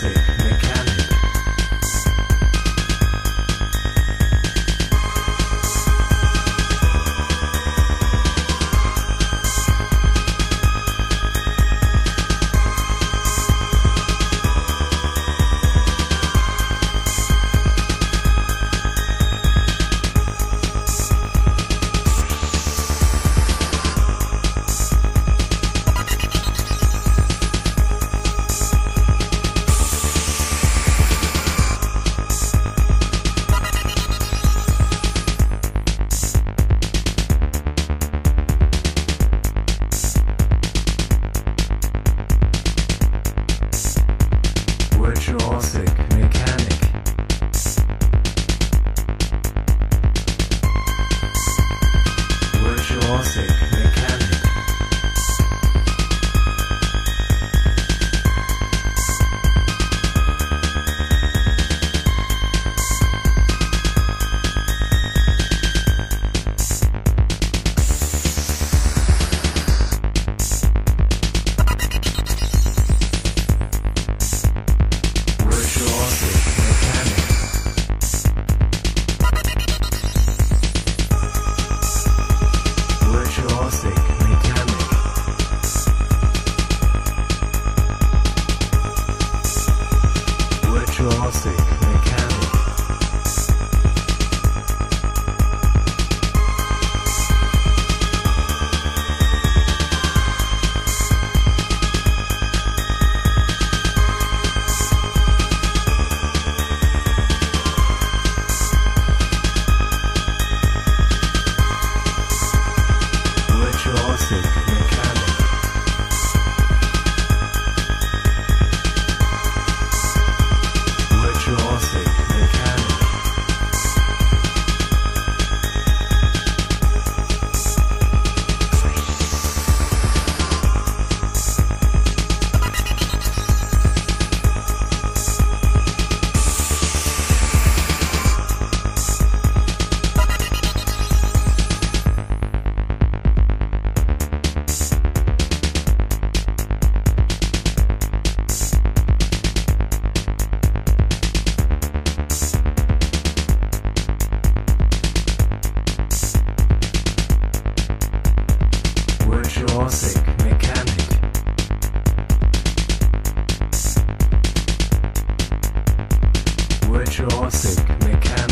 Classic. music. Jurassic Mechanic. We're Jurassic Mechanic.